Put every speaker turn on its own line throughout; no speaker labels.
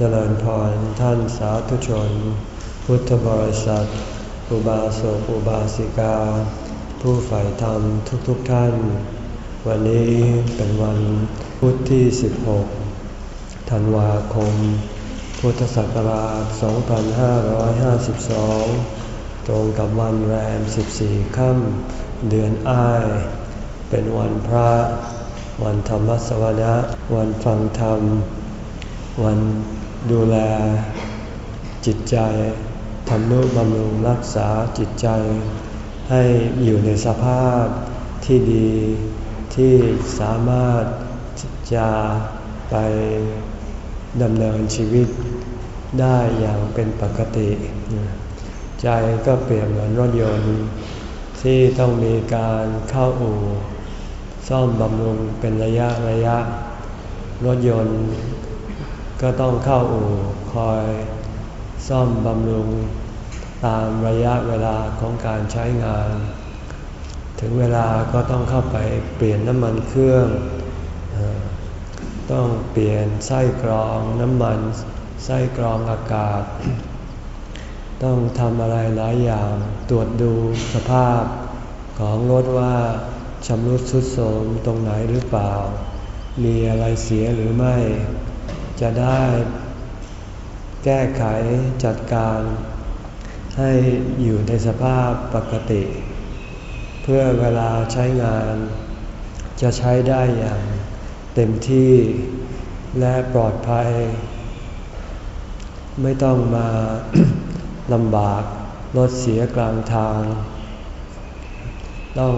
เจริญพรท่านสาธุชน พุทธบริษัท อุบาสกอุบาสิกา ผู้ใฝ่ธรรมทุกๆทท่าน วันนี้เป็นวันพุธที่ 16 ธันวาคม พุทธศักราช 2552 ตรงกับวันแรม 14 ค่ำเดือนอ้าย เป็นวันพระ วันธรรมสวนะ วันฟังธรรมวัน ดูแลจิตใจทำนุบำรุงรักษาจิตใจ ให้อยู่ในสภาพที่ดีที่สามารถจะไปดำเนินชีวิตได้อย่างเป็นปกติ ใจก็เปรียบเหมือนรถยนต์ ที่ต้องมีการเข้าอู่ ซ่อมบำรุงเป็นระยะระยะ รถยนต์ ก็ต้องเข้าอู่คอยซ่อมบำรุงตามระยะเวลาของการใช้งาน ถึงเวลาก็ต้องเข้าไปเปลี่ยนน้ำมันเครื่อง ต้องเปลี่ยนไส้กรองน้ำมันไส้กรองอากาศ ต้องทำอะไรหลายอย่างตรวจดูสภาพของรถว่าชำรุดทรุดโทรมตรงไหนหรือเปล่า มีอะไรเสียหรือไม่ จะได้แก้ไขจัดการให้อยู่ในสภาพปกติ เพื่อเวลาใช้งานจะใช้ได้อย่างเต็มที่และปลอดภัย ไม่ต้องมาลำบากรถเสียกลางทาง ต้อง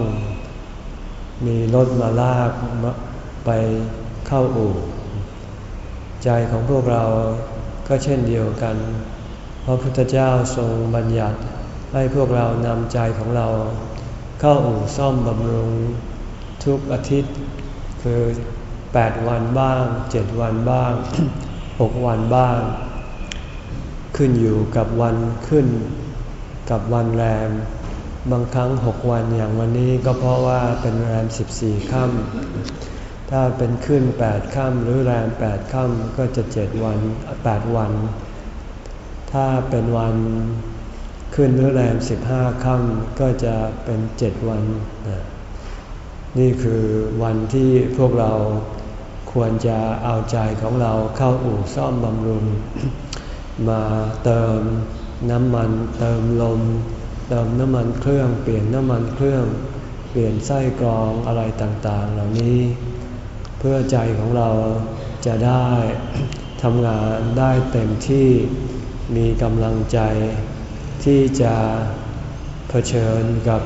มีรถมาลากไปเข้าอู่ ใจของพวกเราก็เช่นเดียวกัน เพราะพุทธเจ้าทรงบัญญัติให้พวกเรานำใจของเรา เข้าอู่ซ่อมบำรุงทุกอาทิตย์ คือ 8 วันบ้าง 7 วันบ้าง 6 วันบ้าง ขึ้นอยู่กับวันขึ้น กับวันแรม บางครั้ง 6 วันอย่างวันนี้ก็เพราะว่าเป็นแรม 14 ค่ำ ถ้าเป็นขึ้นแปดค่ำหรือแรมแปดค่ำก็จะเจ็ดวันแปดวัน ถ้าเป็นวันขึ้นหรือแรมสิบห้าค่ำก็จะเป็นเจ็ดวัน นี่คือวันที่พวกเราควรจะเอาใจของเราเข้าอู่ซ่อมบำรุง มาเติมน้ำมันเติมลม เติมน้ำมันเครื่อง เปลี่ยนน้ำมันเครื่อง เปลี่ยนไส้กรองอะไรต่างๆ เหล่านี้ เพื่อใจของเราจะได้ทำงานได้เต็มที่มีกำลังใจที่จะเผชิญกับ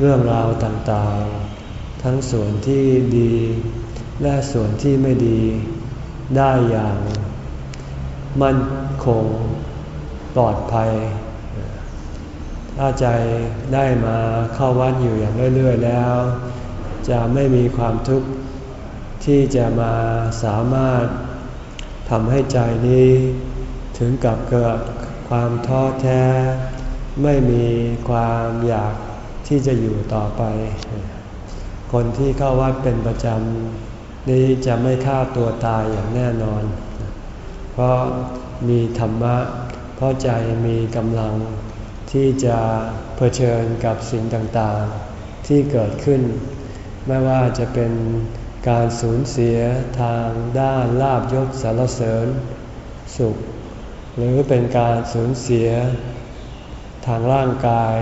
เรื่องราวต่างๆ ทั้งส่วนที่ดีและส่วนที่ไม่ดีได้อย่าง มั่นคงปลอดภัย ถ้าใจได้มาเข้าวัดอยู่อย่างเรื่อยๆแล้ว จะไม่มีความทุกข์ ที่จะมาสามารถทำให้ใจนี้ถึงกับเกิดความท้อแท้ ไม่มีความอยากที่จะอยู่ต่อไป คนที่เข้าวัดเป็นประจำนี้จะไม่ฆ่าตัวตายอย่างแน่นอน เพราะมีธรรมะ เพราะใจมีกำลังที่จะเผชิญกับสิ่งต่างๆที่เกิดขึ้น ไม่ว่าจะเป็น การสูญเสียทางด้านลาบยศสารเสริญ สุข หรือเป็นการสูญเสีย ทางร่างกาย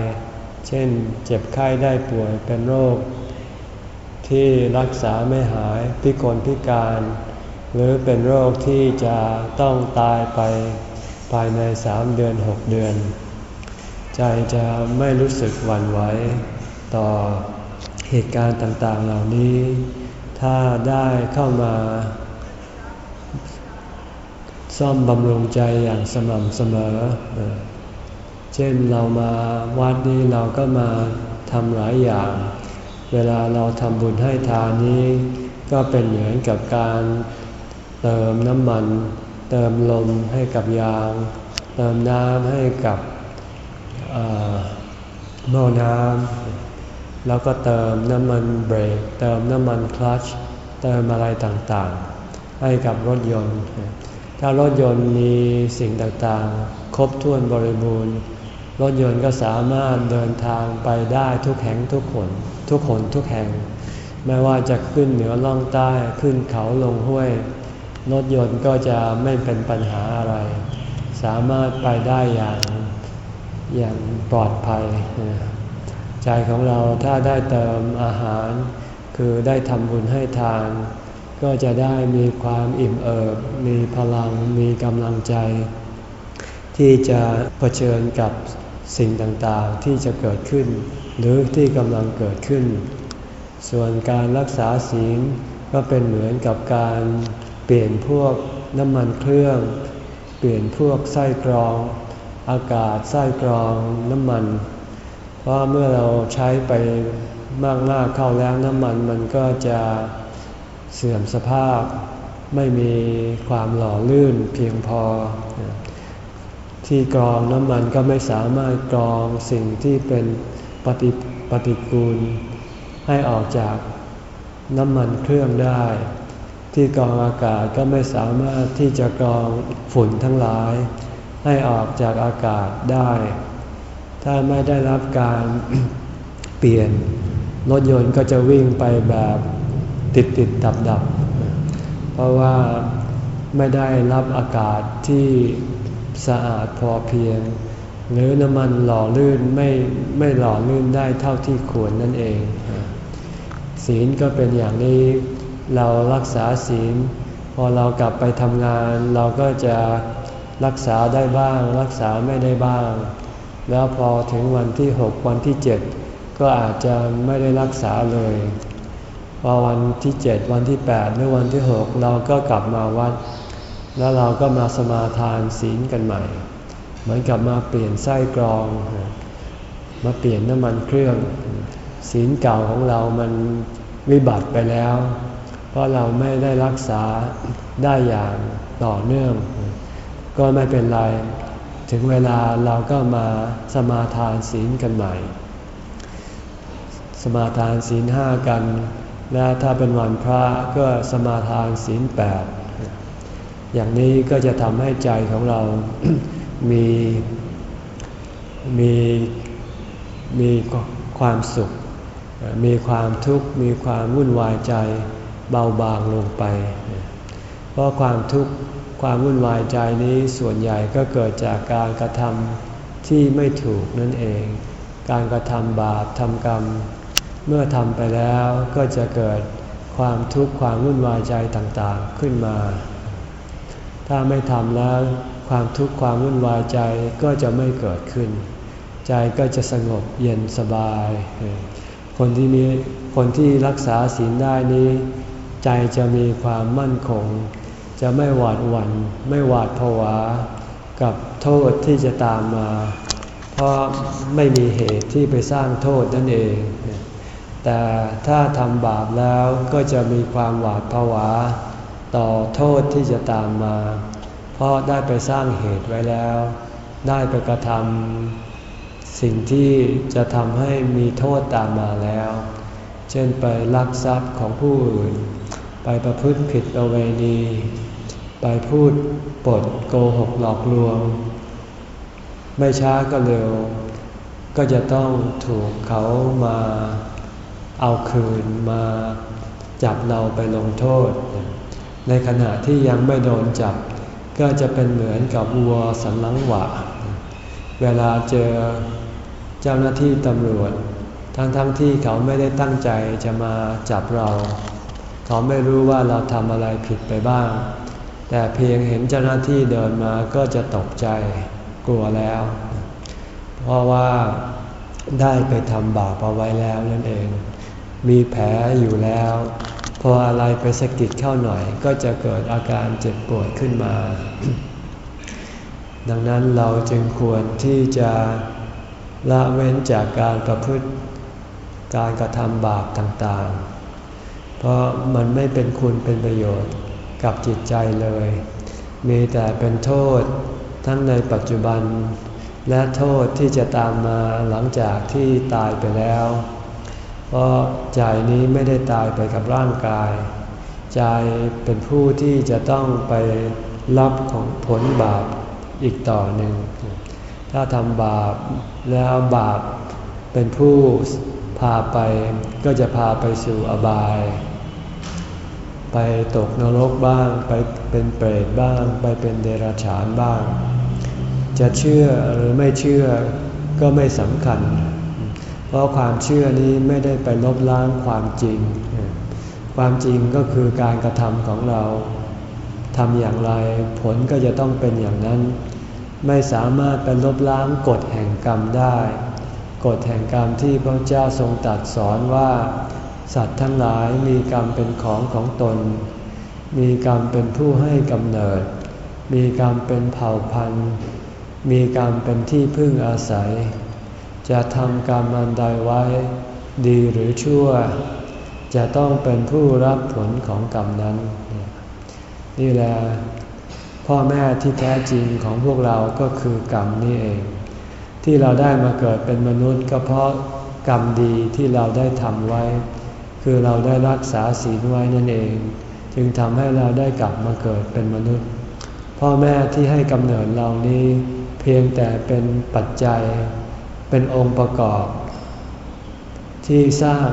เช่นเจ็บไข้ได้ป่วยเป็นโรค ที่รักษาไม่หายพิกลพิการ หรือเป็นโรคที่จะต้องตายไปภายในสามเดือนหกเดือน ใจจะไม่รู้สึกหวั่นไหวต่อเหตุการณ์ต่างๆเหล่านี้ ถ้าได้เข้ามา ซ่อมบำรุงใจอย่างสม่ำเสมอ เช่นเรามาวัดนี้เราก็มาทำหลายอย่าง เวลาเราทำบุญให้ทานนี้ ก็เป็นเหมือนกับการเติมน้ำมัน เติมลมให้กับยาง เติมน้ำให้กับหม้อน้ำ แล้วก็เติมน้ำมันเบรก เติมน้ำมันคลัตชเติมอะไรต่างๆ ให้กับรถยนต์ ถ้ารถยนต์มีสิ่งต่างๆ ครบถ้วนบริบูรณ์ รถยนต์ก็สามารถเดินทางไปได้ทุกแห่งทุกคนทุกคนทุกแห่ง ไม่ว่าจะขึ้นเหนือล่องใต้ขึ้นเขาลงห้วย รถยนต์ก็จะไม่เป็นปัญหาอะไร สามารถไปได้อย่างอย่างปลอดภัย ใจของเราถ้าได้เติมอาหาร คือได้ทำบุญให้ทาน ก็จะได้มีความอิ่มเอิบ มีพลัง มีกำลังใจ ที่จะะเผชิญกับสิ่งต่างๆที่จะเกิดขึ้น หรือที่กำลังเกิดขึ้น ส่วนการรักษาศีลก็เป็นเหมือนกับการเปลี่ยนพวกน้ำมันเครื่อง เปลี่ยนพวกไส้กรอง อากาศไส้กรองน้ำมัน เพราะเมื่อเราใช้ไปมากหน้าเข้าแล้วน้ำมันมันก็จะเสื่อมสภาพ ไม่มีความหล่อลื่นเพียงพอ ที่กรองน้ำมันก็ไม่สามารถกรองสิ่งที่เป็นปฏิปฏิกูล ให้ออกจากน้ำมันเครื่องได้ ที่กรองอากาศก็ไม่สามารถที่จะกรองฝุ่นทั้งหลาย ให้ออกจากอากาศได้ ถ้าไม่ได้รับการเปลี่ยน รถยนต์ก็จะวิ่งไปแบบติดติดดับดับเพราะว่าไม่ได้รับอากาศที่สะอาดพอเพียง หรือน้ำมันหล่อลื่นไม่ไม่หล่อลื่นได้เท่าที่ควรนั่นเอง ศีลก็เป็นอย่างนี้เรารักษาศีล พอเรากลับไปทำงาน เราก็จะรักษาได้บ้าง รักษาไม่ได้บ้าง แล้วพอถึงวันที่หกวันที่เจ็ดก็อาจจะไม่ได้รักษาเลยพอวันที่เจ็ดวันที่แปดหรือวันที่หกเราก็กลับมาวัด แล้วเราก็มาสมาทานศีลกันใหม่ เหมือนกับมาเปลี่ยนไส้กรอง มาเปลี่ยนน้ำมันเครื่อง ศีลเก่าของเรามันวิบัติไปแล้ว เพราะเราไม่ได้รักษาได้อย่างต่อเนื่อง ก็ไม่เป็นไร ถึงเวลาเราก็มาสมาทานศีลกันใหม่ สมาทานศีลห้ากัน และถ้าเป็นวันพระก็สมาทานศีลแปดอย่างนี้ก็จะทำให้ใจของเรา มีมีมีความสุข มีความทุกข์ มีความวุ่นวายใจเบาบางลงไป เพราะความทุกข์ ความวุ่นวายใจนี้ส่วนใหญ่ก็เกิดจากการกระทำที่ไม่ถูกนั่นเอง การกระทำบาปทำกรรม เมื่อทำไปแล้วก็จะเกิดความทุกข์ความวุ่นวายใจต่างๆขึ้นมา ถ้าไม่ทำแล้วความทุกข์ความวุ่นวายใจก็จะไม่เกิดขึ้น ใจก็จะสงบเย็นสบาย คนที่มีคนที่รักษาศีลได้นี้ ใจจะมีความมั่นคง จะไม่หวาดหวัน่นไม่หวาดผวา กับโทษที่จะตามมา เพราะไม่มีเหตุที่ไปสร้างโทษนั่นเอง แต่ถ้าทำบาปแล้วก็จะมีความหวาดผวา ต่อโทษที่จะตามมา เพราะได้ไปสร้างเหตุไว้แล้ว ได้ไปกระทำสิ่งที่จะทำให้มีโทษตามมาแล้ว เช่นไปลักทรัพย์ของผู้อื่นไปประพฤติผิดประเวณี ไปพูดปดโกหกหลอกลวง ไม่ช้าก็เร็ว ก็จะต้องถูกเขามาเอาคืนมาจับเราไปลงโทษ ในขณะที่ยังไม่โดนจับ ก็จะเป็นเหมือนกับวัวสันลังหวะ เวลาเจอเจ้าหน้าที่ตำรวจ ทั้งๆทที่เขาไม่ได้ตั้งใจจะมาจับเรา เขาไม่รู้ว่าเราทำอะไรผิดไปบ้าง แต่เพียงเห็นเจ้าหน้าที่เดินมาก็จะตกใจกลัวแล้ว เพราะว่าได้ไปทำบาปเอาไว้แล้วนั่นเอง มีแผลอยู่แล้ว พออะไรไปสะกิดเข้าหน่อย ก็จะเกิดอาการเจ็บปวดขึ้นมา ดังนั้นเราจึงควรที่จะละเว้นจากการประพฤติการกระทำบาปต่างๆ เพราะมันไม่เป็นคุณเป็นประโยชน์ กับจิตใจเลย มีแต่เป็นโทษทั้งในปัจจุบัน และโทษที่จะตามมาหลังจากที่ตายไปแล้ว เพราะใจนี้ไม่ได้ตายไปกับร่างกาย ใจเป็นผู้ที่จะต้องไปรับของผลบาปอีกต่อหนึ่ง ถ้าทำบาปแล้วบาปเป็นผู้พาไปก็จะพาไปสู่อบาย ไปตกนรกบ้าง ไปเป็นเปรตบ้าง ไปเป็นเดรัจฉานบ้าง จะเชื่อหรือไม่เชื่อก็ไม่สำคัญ เพราะความเชื่อนี้ไม่ได้ไปลบล้างความจริง ความจริงก็คือการกระทำของเราทำอย่างไรผลก็จะต้องเป็นอย่างนั้น ไม่สามารถไปลบล้างกฎแห่งกรรมได้ กฎแห่งกรรมที่พระเจ้าทรงตรัสสอนว่า สัตว์ทั้งหลายมีกรรมเป็นของของตน มีกรรมเป็นผู้ให้กำเนิด มีกรรมเป็นเผ่าพันธุ์ มีกรรมเป็นที่พึ่งอาศัย จะทำกรรมอันใดไว้ ดีหรือชั่ว จะต้องเป็นผู้รับผลของกรรมนั้น นี่แหละพ่อแม่ที่แท้จริงของพวกเราก็คือกรรมนี่เอง ที่เราได้มาเกิดเป็นมนุษย์ก็เพราะกรรมดีที่เราได้ทำไว้ คือเราได้รักษาศีลไว้นั่นเอง จึงทำให้เราได้กลับมาเกิดเป็นมนุษย์ พ่อแม่ที่ให้กำเนิดเรานี้เพียงแต่เป็นปัจจัย เป็นองค์ประกอบ ที่สร้าง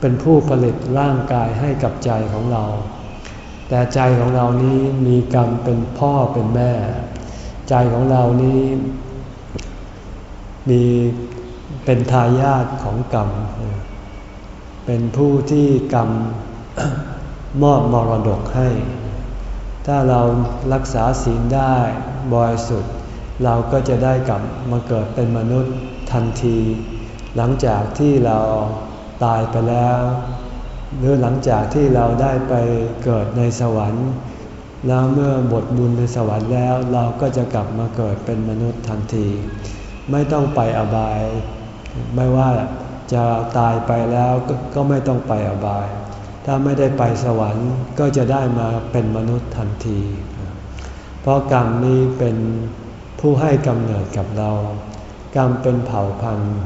เป็นผู้ผลิตร่างกายให้กับใจของเรา แต่ใจของเรานี้มีกรรมเป็นพ่อเป็นแม่ ใจของเรานี้มีเป็นทายาทของกรรม เป็นผู้ที่กรรมมอบมรดกให้ ถ้าเรารักษาศีลได้บริสุทธิ์ เราก็จะได้กลับมาเกิดเป็นมนุษย์ทันที หลังจากที่เราตายไปแล้ว หรือหลังจากที่เราได้ไปเกิดในสวรรค์ แล้วเมื่อหมดบุญในสวรรค์แล้ว เราก็จะกลับมาเกิดเป็นมนุษย์ทันที ไม่ต้องไปอบาย ไม่ว่า จะตายไปแล้วกก็ไม่ต้องไปอบาย ถ้าไม่ได้ไปสวรรค์ก็จะได้มาเป็นมนุษย์ทันที เพราะกรรมนี้เป็นผู้ให้กำเนิดกับเรา กรรมเป็นเผ่าพันธุ์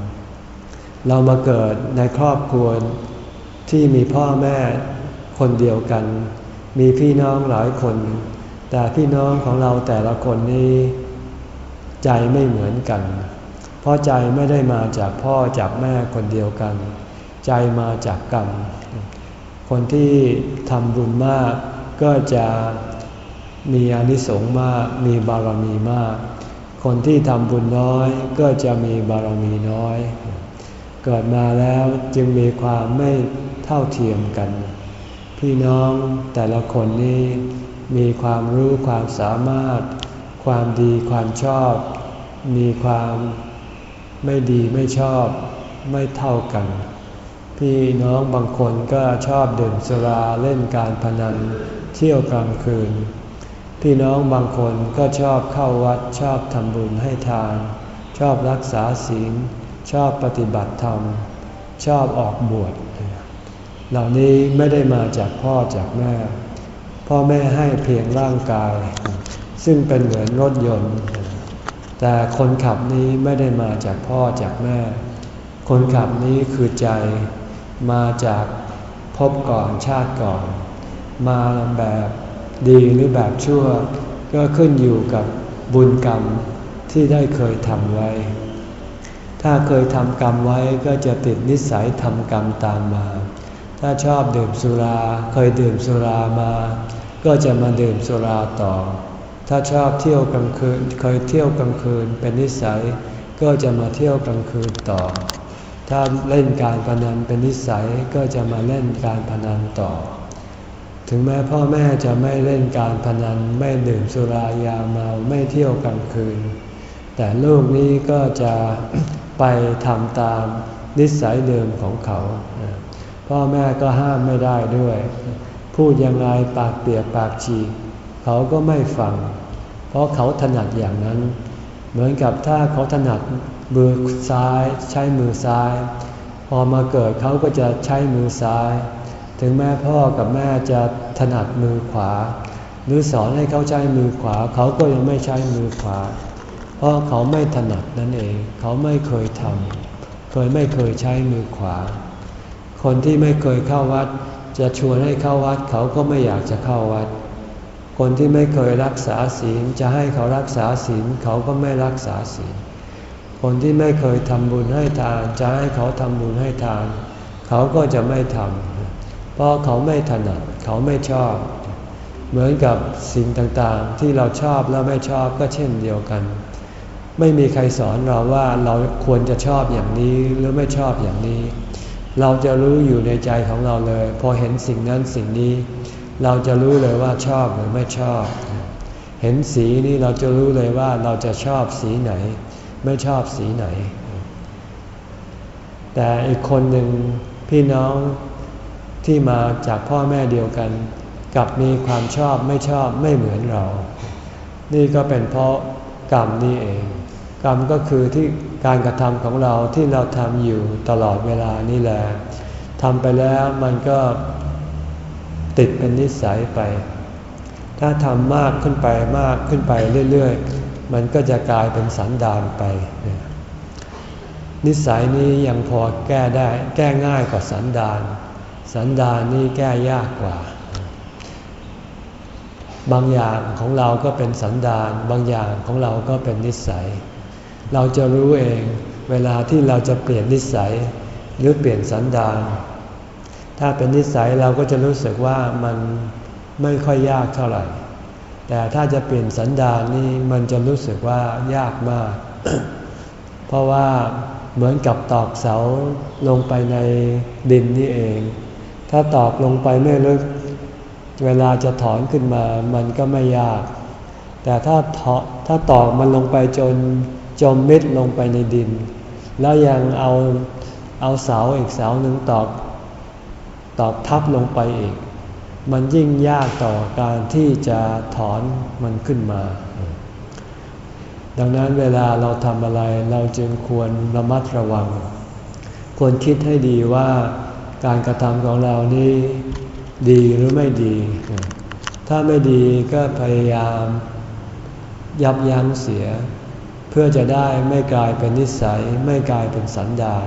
เรามาเกิดในครอบครัวที่มีพ่อแม่คนเดียวกัน มีพี่น้องหลายคน แต่พี่น้องของเราแต่ละคนนี้ ใจไม่เหมือนกัน เพราะใจไม่ได้มาจากพ่อจากแม่คนเดียวกัน ใจมาจากกรรม คนที่ทำบุญมากก็จะมีอนิสงส์มาก มีบารมีมาก คนที่ทำบุญน้อยก็จะมีบารมีน้อย เกิดมาแล้วจึงมีความไม่เท่าเทียมกัน พี่น้องแต่ละคนนี้มีความรู้ความสามารถ ความดีความชอบ มีความ ไม่ดีไม่ชอบไม่เท่ากัน พี่น้องบางคนก็ชอบดื่มสุราเล่นการพนันเที่ยวกลางคืน พี่น้องบางคนก็ชอบเข้าวัดชอบทำบุญให้ทาน ชอบรักษาศีล ชอบปฏิบัติธรรม ชอบออกบวชเหล่านี้ไม่ได้มาจากพ่อจากแม่ พ่อแม่ให้เพียงร่างกาย ซึ่งเป็นเหมือนรถยนต์ แต่คนขับนี้ไม่ได้มาจากพ่อจากแม่ คนขับนี้คือใจมาจากพบก่อนชาติก่อน มาแบบดีหรือแบบชั่ว ก็ขึ้นอยู่กับบุญกรรมที่ได้เคยทำไว้ ถ้าเคยทำกรรมไว้ก็จะติดนิสัยทำกรรมตามมา ถ้าชอบดื่มสุราเคยดื่มสุรามา ก็จะมาดื่มสุราต่อ ถ้าชอบเที่ยวกลางคืนเคยเที่ยวกลางคืนเป็นนิสัย ก็จะมาเที่ยวกลางคืนต่อ ถ้าเล่นการพนันเป็นนิสัยก็จะมาเล่นการพนันต่อ ถึงแม้พ่อแม่จะไม่เล่นการพนันไม่ดื่มสุรายาเมาไม่เที่ยวกลางคืน แต่ลูกนี้ก็จะไปทำตามนิสัยเดิมของเขา พ่อแม่ก็ห้ามไม่ได้ด้วย พูดยังไงปากเปียกปากฉีก เขาก็ไม่ฟัง เพราะเขาถนัดอย่างนั้น เหมือนกับถ้าเขาถนัดมือซ้ายใช้มือซ้าย พอมาเกิดเขาก็จะใช้มือซ้าย ถึงแม่พ่อกับแม่จะถนัดมือขวา หรือสอนให้เขาใช้มือขวา เขาก็ยังไม่ใช้มือขวา เพราะเขาไม่ถนัดนั่นเอง เขาไม่เคยทำเคยไม่เคยใช้มือขวา คนที่ไม่เคยเข้าวัด จะชวนให้เข้าวัดเขาก็ไม่อยากจะเข้าวัด คนที่ไม่เคยรักษาศีลจะให้เขารักษาศีลเขาก็ไม่รักษาศีล คนที่ไม่เคยทำบุญให้ทานจะให้เขาทำบุญให้ทาน เขาก็จะไม่ทำเพราะเขาไม่ถนัดเขาไม่ชอบ เหมือนกับสิ่งต่างๆ ที่เราชอบแล้วไม่ชอบก็เช่นเดียวกัน ไม่มีใครสอนเราว่าเราควรจะชอบอย่างนี้หรือไม่ชอบอย่างนี้ เราจะรู้อยู่ในใจของเราเลย พอเห็นสิ่งนั้นสิ่งนี้ เราจะรู้เลยว่าชอบหรือไม่ชอบ เห็นสีนี้เราจะรู้เลยว่าเราจะชอบสีไหน ไม่ชอบสีไหน แต่อีกคนหนึ่งพี่น้องที่มาจากพ่อแม่เดียวกัน กับมีความชอบไม่ชอบไม่เหมือนเรา นี่ก็เป็นเพราะกรรมนี่เอง กรรมก็คือที่การกระทำของเราที่เราทำอยู่ตลอดเวลานี่แหละทำไปแล้วมันก็ ติดเป็นนิสัยไป ถ้าทำมากขึ้นไปมากขึ้นไปเรื่อยๆ มันก็จะกลายเป็นสันดานไป นิสัยนี้ยังพอแก้ได้แก้ง่ายกว่าสันดาน สันดานนี่แก้ยากกว่า บางอย่างของเราก็เป็นสันดาน บางอย่างของเราก็เป็นนิสัย เราจะรู้เองเวลาที่เราจะเปลี่ยนนิสัยหรือเปลี่ยนสันดาน ถ้าเป็นนิสัยเราก็จะรู้สึกว่ามันไม่ค่อยยากเท่าไหร่ แต่ถ้าจะเปลี่ยนสันดานนี่มันจะรู้สึกว่ายากมาก เพราะว่าเหมือนกับตอกเสาลงไปในดินนี่เอง ถ้าตอกลงไปไม่ลึก เวลาจะถอนขึ้นมามันก็ไม่ยาก แต่ถ้าถ้าตอกมันลงไปจนจมมิดลงไปในดิน แล้วยังเอาเอาเสาอีกเสาหนึ่งตอก ตอบทับลงไปอีก มันยิ่งยากต่อการที่จะถอนมันขึ้นมา ดังนั้นเวลาเราทำอะไรเราจึงควรระมัดระวัง ควรคิดให้ดีว่าการกระทำของเรานี้ดีหรือไม่ดี ถ้าไม่ดีก็พยายามยับยั้งเสีย เพื่อจะได้ไม่กลายเป็นนิสัยไม่กลายเป็นสันดาน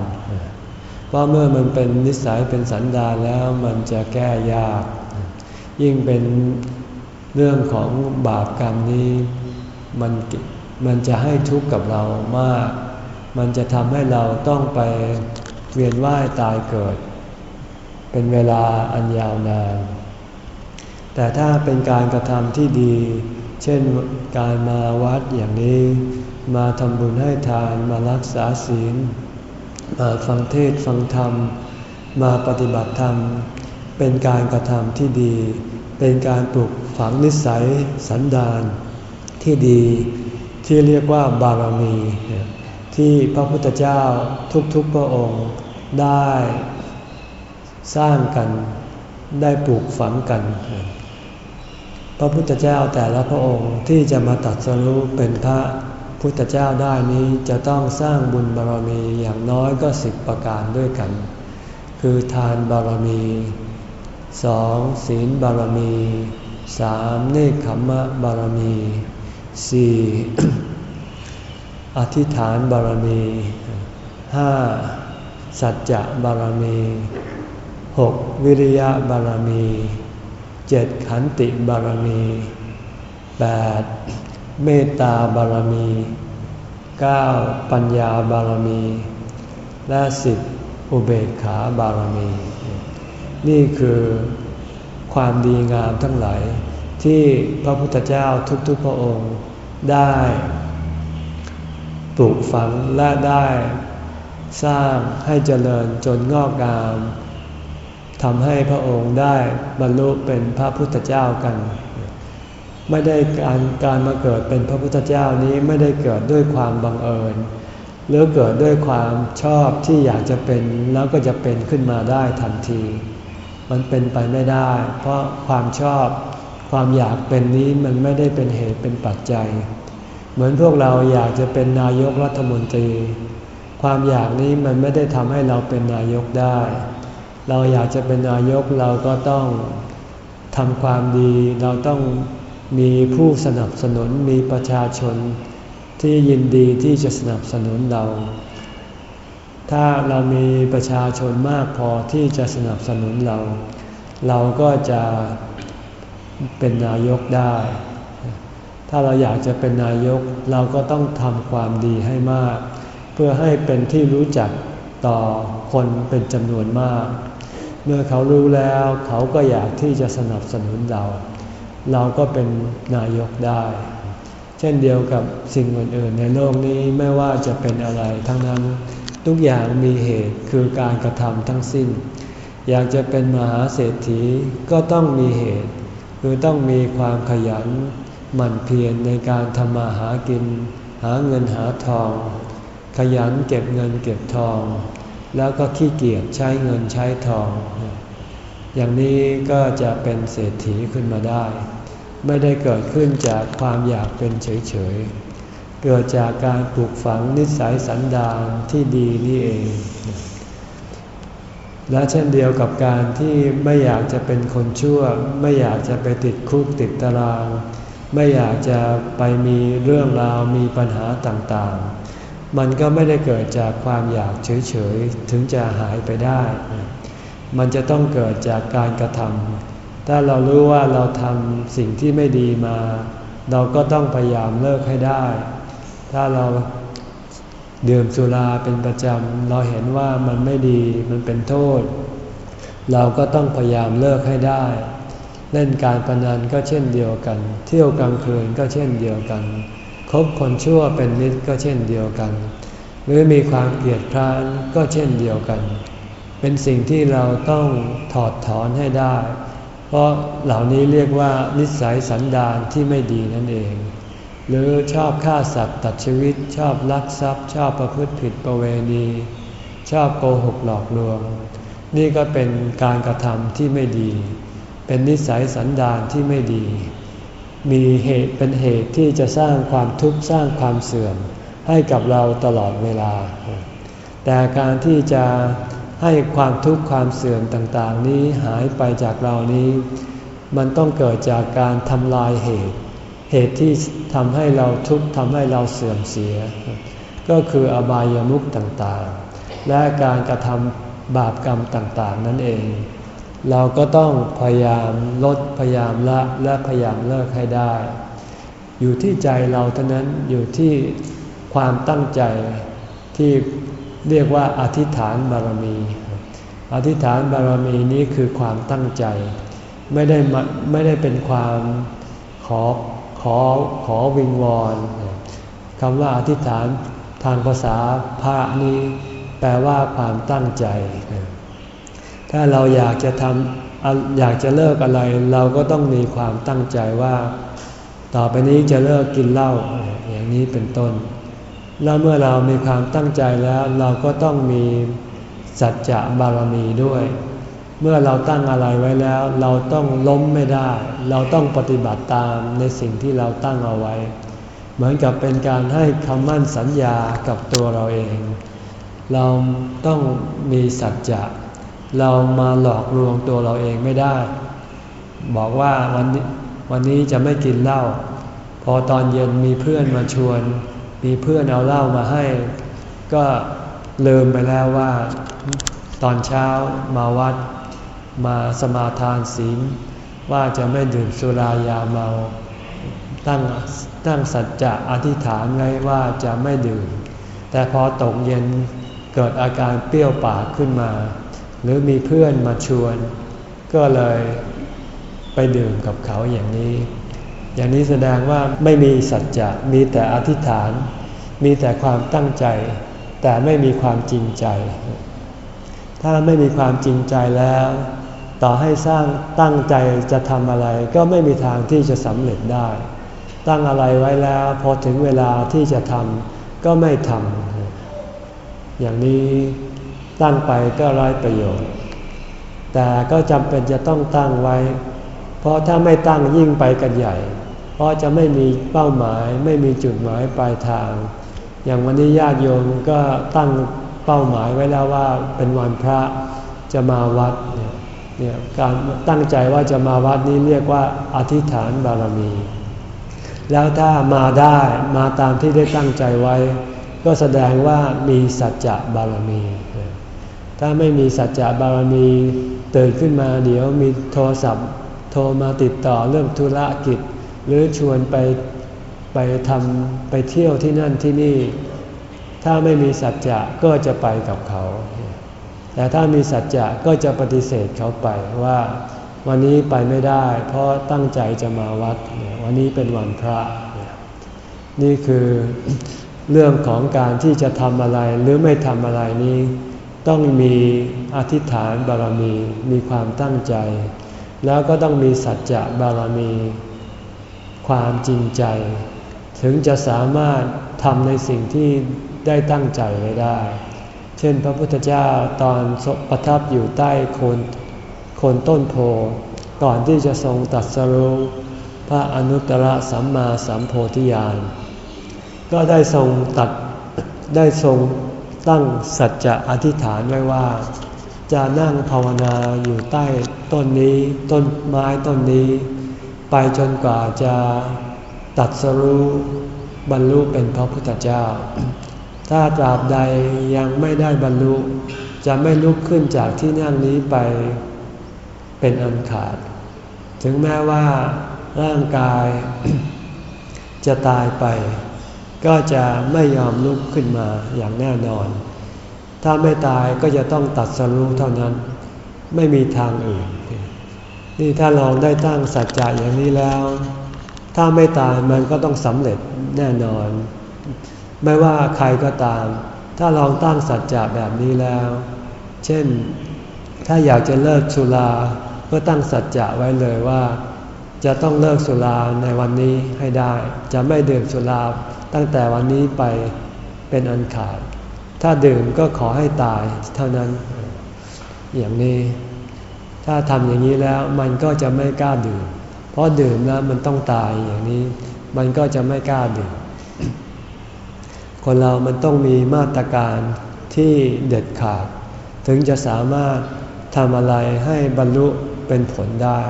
ราะเมื่อมันเป็นนิสัยเป็นสันดานแล้วมันจะแก้ยาก ยิ่งเป็นเรื่องของบาปกรรมนี้มันมันจะให้ทุกข์กับเรามาก มันจะทำให้เราต้องไปเวียนว่ายตายเกิด เป็นเวลาอันยาวนาน แต่ถ้าเป็นการกระทำที่ดี เช่นการมาวัดอย่างนี้ มาทำบุญให้ทานมารักษาศีล มาฟังเทศฟังธรรม มาปฏิบัติธรรม เป็นการกระทำที่ดี เป็นการปลูกฝังนิสัยสันดานที่ดีที่เรียกว่าบารมี ที่พระพุทธเจ้าทุกๆพระองค์ได้สร้างกันได้ปลูกฝังกัน พระพุทธเจ้าแต่ละพระองค์ที่จะมาตัดสรุปเป็นพระ พุทธเจ้าได้นี้จะต้องสร้างบุญบารมีอย่างน้อยก็สิบประการด้วยกัน คือทานบารมีสองศีลบารมีสามเนคขมะบารมีสี่อธิษฐานบารมีห้าสัจจะบารมีหกวิริยะบารมีเจ็ดขันติบารมีแปด เมตตาบารมี 9. ปัญญาบารมี และสิบอุเบกขาบารมี นี่คือความดีงามทั้งหลายที่พระพุทธเจ้าทุกๆพระองค์ได้ปลูกฝังและได้สร้างให้เจริญจนงอกงามทำให้พระองค์ได้บรรลุเป็นพระพุทธเจ้ากัน ไม่ได้การการมาเกิดเป็นพระพุทธเจ้านี้ไม่ได้เกิดด้วยความบังเอิญ หรือเกิดด้วยความชอบที่อยากจะเป็นแล้วก็จะเป็นขึ้นมาได้ทันที มันเป็นไปไม่ได้ เพราะความชอบความอยากเป็นนี้มันไม่ได้เป็นเหตุเป็นปัจจัย เหมือนพวกเราอยากจะเป็นนายกรัฐมนตรี ความอยากนี้มันไม่ได้ทำให้เราเป็นนายกได้ เราอยากจะเป็นนายกเราก็ต้องทำความดีเราต้อง มีผู้สนับสนุนมีประชาชนที่ยินดีที่จะสนับสนุนเรา ถ้าเรามีประชาชนมากพอที่จะสนับสนุนเรา เราก็จะเป็นนายกได้ ถ้าเราอยากจะเป็นนายกเราก็ต้องทำความดีให้มาก เพื่อให้เป็นที่รู้จักต่อคนเป็นจำนวนมาก เมื่อเขารู้แล้วเขาก็อยากที่จะสนับสนุนเรา เราก็เป็นนายกได้ เช่นเดียวกับสิ่งอื่นๆในโลกนี้ไม่ว่าจะเป็นอะไรทั้งนั้นทุกอย่างมีเหตุคือการกระทำทั้งสิ้น อยากจะเป็นมหาเศรษฐีก็ต้องมีเหตุ คือต้องมีความขยันหมั่นเพียรในการทำมาหากิน หาเงินหาทอง ขยันเก็บเงินเก็บทอง แล้วก็ขี้เกียจใช้เงินใช้ทอง อย่างนี้ก็จะเป็นเศรษฐีขึ้นมาได้ ไม่ได้เกิดขึ้นจากความอยากเป็นเฉยๆ เกิดจากการปลูกฝังนิสัยสันดานที่ดีนี่เอง และเช่นเดียวกับการที่ไม่อยากจะเป็นคนชั่ว ไม่อยากจะไปติดคุกติดตาราง ไม่อยากจะไปมีเรื่องราวมีปัญหาต่างๆ มันก็ไม่ได้เกิดจากความอยากเฉยๆ ถึงจะหายไปได้ มันจะต้องเกิดจากการกระทำถ้าเรารู้ว่าเราทำสิ่งที่ไม่ดีมา เราก็ต้องพยายามเลิกให้ได้ ถ้าเราดื่มสุราเป็นประจำ เราเห็นว่ามันไม่ดีมันเป็นโทษ เราก็ต้องพยายามเลิกให้ได้ เล่นการพนันก็เช่นเดียวกัน เที่ยวกลางคืนก็เช่นเดียวกันคบคนชั่วเป็นมิตรก็เช่นเดียวกัน หรือมีความเกลียดคร้านก็เช่นเดียวกัน เป็นสิ่งที่เราต้องถอดถอนให้ได้ เพราะเหล่านี้เรียกว่านิสัยสันดานที่ไม่ดีนั่นเอง หรือชอบฆ่าสัตว์ตัดชีวิต ชอบลักทรัพย์ ชอบประพฤติผิดประเวณี ชอบโกหกหลอกลวง นี่ก็เป็นการกระทำที่ไม่ดี เป็นนิสัยสันดานที่ไม่ดี มีเหตุเป็นเหตุที่จะสร้างความทุกข์สร้างความเสื่อมให้กับเราตลอดเวลา แต่การที่จะ ให้ความทุกข์ความเสื่อมต่างๆ นี้หายไปจากเรานี้ มันต้องเกิดจากการทำลายเหตุ เหตุที่ทำให้เราทุกข์ทำให้เราเสื่อมเสีย ก็คืออบายามุขต่างๆ และการกระทำบาปกรรมต่างๆ นั่นเอง เราก็ต้องพยายามลดพยายามละและพยายามเลิกให้ได้ อยู่ที่ใจเราเท่านั้นอยู่ที่ความตั้งใจที่ เรียกว่าอธิษฐานบารมี อธิษฐานบารมีนี้คือความตั้งใจ ไม่ได้ไม่ได้เป็นความขอขอขอวิงวอนคำว่าอธิษฐานทางภาษาพระนี้แปลว่าความตั้งใจ ถ้าเราอยากจะทำอยากจะเลิกอะไร เราก็ต้องมีความตั้งใจว่า ต่อไปนี้จะเลิกกินเหล้าอย่างนี้เป็นต้น แล้วเมื่อเรามีความตั้งใจแล้วเราก็ต้องมีสัจจะบารมีด้วย เมื่อเราตั้งอะไรไว้แล้ว เราต้องล้มไม่ได้ เราต้องปฏิบัติตามในสิ่งที่เราตั้งเอาไว้ เหมือนกับเป็นการให้คำมั่นสัญญากับตัวเราเอง เราต้องมีสัจจะเรามาหลอกลวงตัวเราเองไม่ได้ บอกว่าวันนี้วันนี้จะไม่กินเหล้าพอตอนเย็นมีเพื่อนมาชวน มีเพื่อนเอาเหล้ามาให้ ก็ลืมไปแล้วว่า ตอนเช้ามาวัดมาสมาทานศีล ว่าจะไม่ดื่มสุรายาเมา ตั้งตั้งสัจจะอธิษฐานไว้ว่าจะไม่ดื่ม แต่พอตกเย็นเกิดอาการเปรี้ยวปากขึ้นมา หรือมีเพื่อนมาชวน ก็เลยไปดื่มกับเขาอย่างนี้ อย่างนี้แสดงว่าไม่มีสัจจะมีแต่อธิษฐาน มีแต่ความตั้งใจ แต่ไม่มีความจริงใจ ถ้าไม่มีความจริงใจแล้ว ต่อให้สร้างตั้งใจจะทำอะไร ก็ไม่มีทางที่จะสำเร็จได้ ตั้งอะไรไว้แล้วพอถึงเวลาที่จะทำก็ไม่ทำอย่างนี้ตั้งไปก็ไร้ประโยชน์ แต่ก็จำเป็นจะต้องตั้งไว้ เพราะถ้าไม่ตั้งยิ่งไปกันใหญ่ เพราะจะไม่มีเป้าหมายไม่มีจุดหมายปลายทาง อย่างวันนี้ญาติโยมก็ตั้งเป้าหมายไว้แล้วว่าเป็นวันพระจะมาวัดเนี่ยการตั้งใจว่าจะมาวัดนี้เรียกว่าอธิษฐานบารมี แล้วถ้ามาได้มาตามที่ได้ตั้งใจไว้ ก็แสดงว่ามีสัจจะบารมี ถ้าไม่มีสัจจะบารมีตื่นขึ้นมาเดี๋ยวมีโทรศัพท์โโทรมาติดต่อเรื่องธุรกิจ หรือชวนไปไปทำไปเที่ยวที่นั่นที่นี่ ถ้าไม่มีสัจจะก็จะไปกับเขา แต่ถ้ามีสัจจะก็จะปฏิเสธเขาไปว่าวันนี้ไปไม่ได้ เพราะตั้งใจจะมาวัด วันนี้เป็นวันพระ นี่คือเรื่องของการที่จะทำอะไรหรือไม่ทำอะไรนี้ ต้องมีอธิษฐานบารมี มีความตั้งใจ แล้วก็ต้องมีสัจจะบารมี ความจริงใจ ถึงจะสามารถทำในสิ่งที่ได้ตั้งใจไว้ได้ เช่นพระพุทธเจ้าตอนประทับอยู่ใต้โคนโคนต้นโพก่อนที่จะทรงตัดสรุพระอนุตตรสัมมาสัมโพธิญาณก็ได้ทรงตัดได้ทรงตั้งสัจจะอธิษฐานไว้ว่า จะนั่งภาวนาอยู่ใต้ต้นนี้ ต้นไม้ต้นนี้ ไปจนกว่าจะตัดสรู้บรรลุเป็นพระพุทธเจ้า ถ้าตราบใดยังไม่ได้บรรลุจะไม่ลุกขึ้นจากที่นั่งนี้ไปเป็นอันขาด ถึงแม้ว่าร่างกายจะตายไป ก็จะไม่ยอมลุกขึ้นมาอย่างแน่นอน ถ้าไม่ตายก็จะต้องตัดสรู้เท่านั้น ไม่มีทางอื่น นี่ถ้าลองได้ตั้งสัจจะอย่างนี้แล้ว ถ้าไม่ตายมันก็ต้องสำเร็จแน่นอน ไม่ว่าใครก็ตาม ถ้าลองตั้งสัจจะแบบนี้แล้ว เช่น ถ้าอยากจะเลิกสุราก็ตั้งสัจจะไว้เลยว่า จะต้องเลิกสุราในวันนี้ให้ได้ จะไม่ดื่มสุราตั้งแต่วันนี้ไปเป็นอันขาด ถ้าดื่มก็ขอให้ตายเท่านั้นอย่างนี้ ถ้าทำอย่างนี้แล้วมันก็จะไม่กล้าดื่ม เพราะดื่มแล้วมันต้องตายอย่างนี้ มันก็จะไม่กล้าดื่ม คนเรามันต้องมีมาตรการที่เด็ดขาด ถึงจะสามารถทำอะไรให้บรรลุเป็นผลได้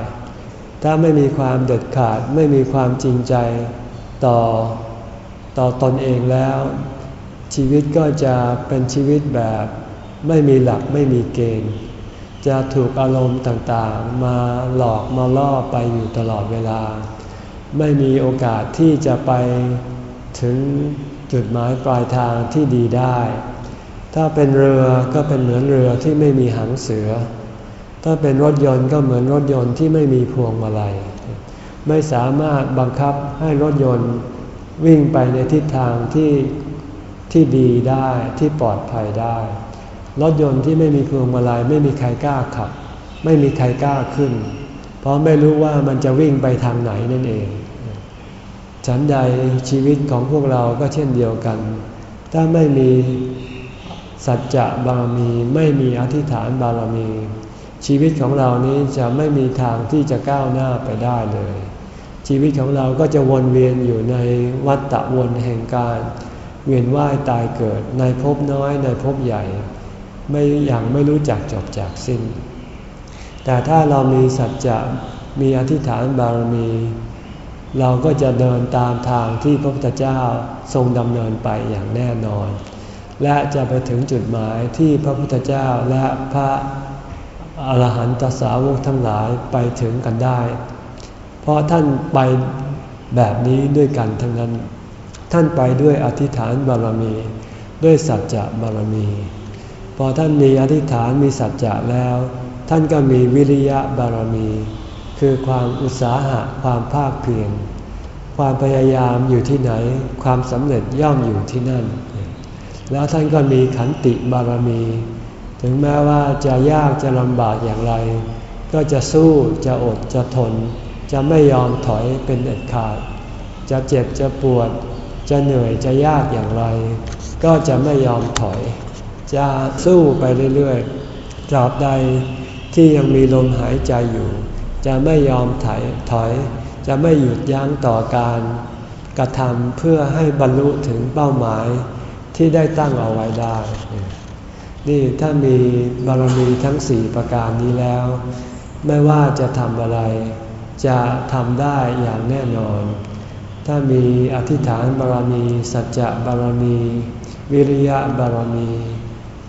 ถ้าไม่มีความเด็ดขาดไม่มีความจริงใจต่อต่อตอนเองแล้ว ชีวิตก็จะเป็นชีวิตแบบไม่มีหลักไม่มีเกณฑ์ จะถูกอารมณ์ต่างๆ มาหลอกมาล่อไปอยู่ตลอดเวลา ไม่มีโอกาสที่จะไปถึงจุดหมายปลายทางที่ดีได้ ถ้าเป็นเรือก็เป็นเหมือนเรือที่ไม่มีหางเสือ ถ้าเป็นรถยนต์ก็เหมือนรถยนต์ที่ไม่มีพวงมาลัย ไม่สามารถบังคับให้รถยนต์วิ่งไปในทิศทางที่ที่ดีได้ที่ปลอดภัยได้ รถยนต์ที่ไม่มีพวงมาลัยไม่มีใครกล้าขับ ไม่มีใครกล้าขึ้น เพราะไม่รู้ว่ามันจะวิ่งไปทางไหนนั่นเอง ฉันใดชีวิตของพวกเราก็เช่นเดียวกัน ถ้าไม่มีสัจจะบารมีไม่มีอธิษฐานบารมี ชีวิตของเรานี้จะไม่มีทางที่จะก้าวหน้าไปได้เลย ชีวิตของเราก็จะวนเวียนอยู่ในวัฏฏะวนแห่งการ เวียนว่ายตายเกิดในภพน้อยในภพใหญ่ ไม่อย่างไม่รู้จักจบจากสิ้น แต่ถ้าเรามีสัจจะมีอธิษฐานบารมี เราก็จะเดินตามทางที่พระพุทธเจ้าทรงดำเนินไปอย่างแน่นอน และจะไปถึงจุดหมายที่พระพุทธเจ้าและพระอรหันตสาวกทั้งหลายไปถึงกันได้ เพราะท่านไปแบบนี้ด้วยกันทั้งนั้น ท่านไปด้วยอธิษฐานบารมี ด้วยสัจจะบารมี พอท่านมีอธิษฐานมีสัจจะแล้ว ท่านก็มีวิริยะบารมี คือความอุตสาหะความภาคเพียรความพยายามอยู่ที่ไหน ความสำเร็จย่อมอยู่ที่นั่น แล้วท่านก็มีขันติบารมี ถึงแม้ว่าจะยากจะลำบากอย่างไร ก็จะสู้จะอดจะทน จะไม่ยอมถอยเป็นเด็ดขาด จะเจ็บจะปวด จะเหนื่อยจะยากอย่างไร ก็จะไม่ยอมถอย จะสู้ไปเรื่อยๆตราบใดที่ยังมีลมหายใจอยู่ จะไม่ยอมถอยถอย จะไม่หยุดยั้งต่อการกระทำเพื่อให้บรรลุถึงเป้าหมายที่ได้ตั้งเอาไว้ได้ นี่ถ้ามีบารมีทั้งสี่ประการนี้แล้ว ไม่ว่าจะทำอะไร จะทำได้อย่างแน่นอน ถ้ามีอธิษฐานบารมี สัจจะบารมี วิริยะบารมี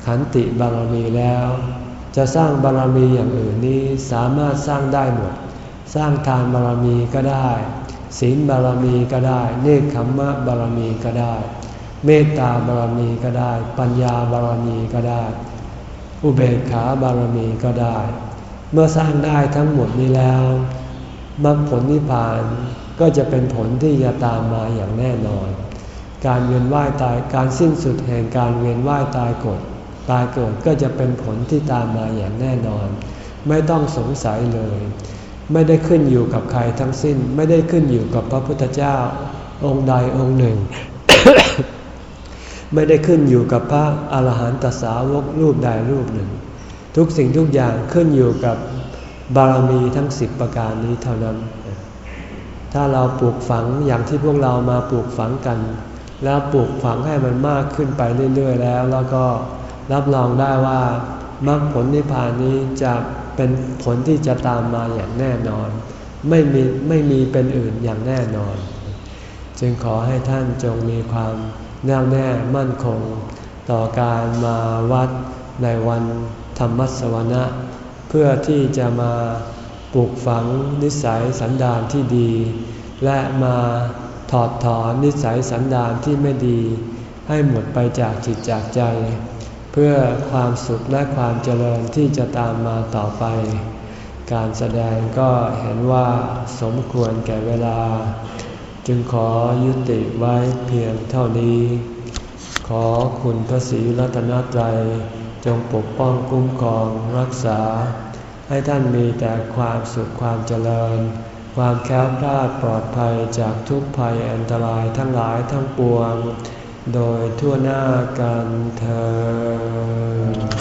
ขันติบารมีแล้ว จะสร้างบารมีอย่างอื่นนี้สามารถสร้างได้หมด สร้างทานบารมีก็ได้ศีลบารมีก็ได้ เนคขมมะบารมีก็ได้ เมตตาบารมีก็ได้ ปัญญาบารมีก็ได้ อุเบกขาบารมีก็ได้ เมื่อสร้างได้ทั้งหมดนี้แล้วมรรคผลนิพพานก็จะเป็นผลที่จะตามมาอย่างแน่นอน การเวียนว่ายตายการสิ้นสุดแห่งการเวียนว่ายตายกด ตายเกิดก็จะเป็นผลที่ตามมาอย่างแน่นอน ไม่ต้องสงสัยเลย ไม่ได้ขึ้นอยู่กับใครทั้งสิ้น ไม่ได้ขึ้นอยู่กับพระพุทธเจ้า องค์ใดองค์หนึ่ง ไม่ได้ขึ้นอยู่กับพระอาหารหันตสาวกรูปใดรูปหนึ่ง ทุกสิ่งทุกอย่างขึ้นอยู่กับบารมีทั้งสิบประการนี้เท่านั้น ถ้าเราปลูกฝังอย่างที่พวกเรามาปลูกฝังกัน แล้วปลูกฝังให้มันมากขึ้นไปเรื่อย ๆ แล้ว แล้วก็ รับรองได้ว่ามรรคผลนิพพานนี้จะเป็นผลที่จะตามมาอย่างแน่นอน ไม่มีไม่มีเป็นอื่นอย่างแน่นอน จึงขอให้ท่านจงมีความแน่วแน่มั่นคง ต่อการมาวัดในวันธรรมสวนะ เพื่อที่จะมาปลูกฝังนิสัยสันดานที่ดี และมาถอดถอนนิสัยสันดานที่ไม่ดี ให้หมดไปจากจิตจากใจ พื่อความสุขและความเจริญที่จะตามมาต่อไป การแสดงก็เห็นว่าสมควรแก่เวลา จึงขอยุติไว้เพียงเท่านี้ ขอคุณพระศรีรัตนตรัยจงปกป้องคุ้มครองรักษา ให้ท่านมีแต่ความสุขความเจริญ ความแค้วคลาดปลอดภัยจากทุกภัยอันตรายทั้งหลายทั้งปวง โดยทั่วหน้ากันเธอ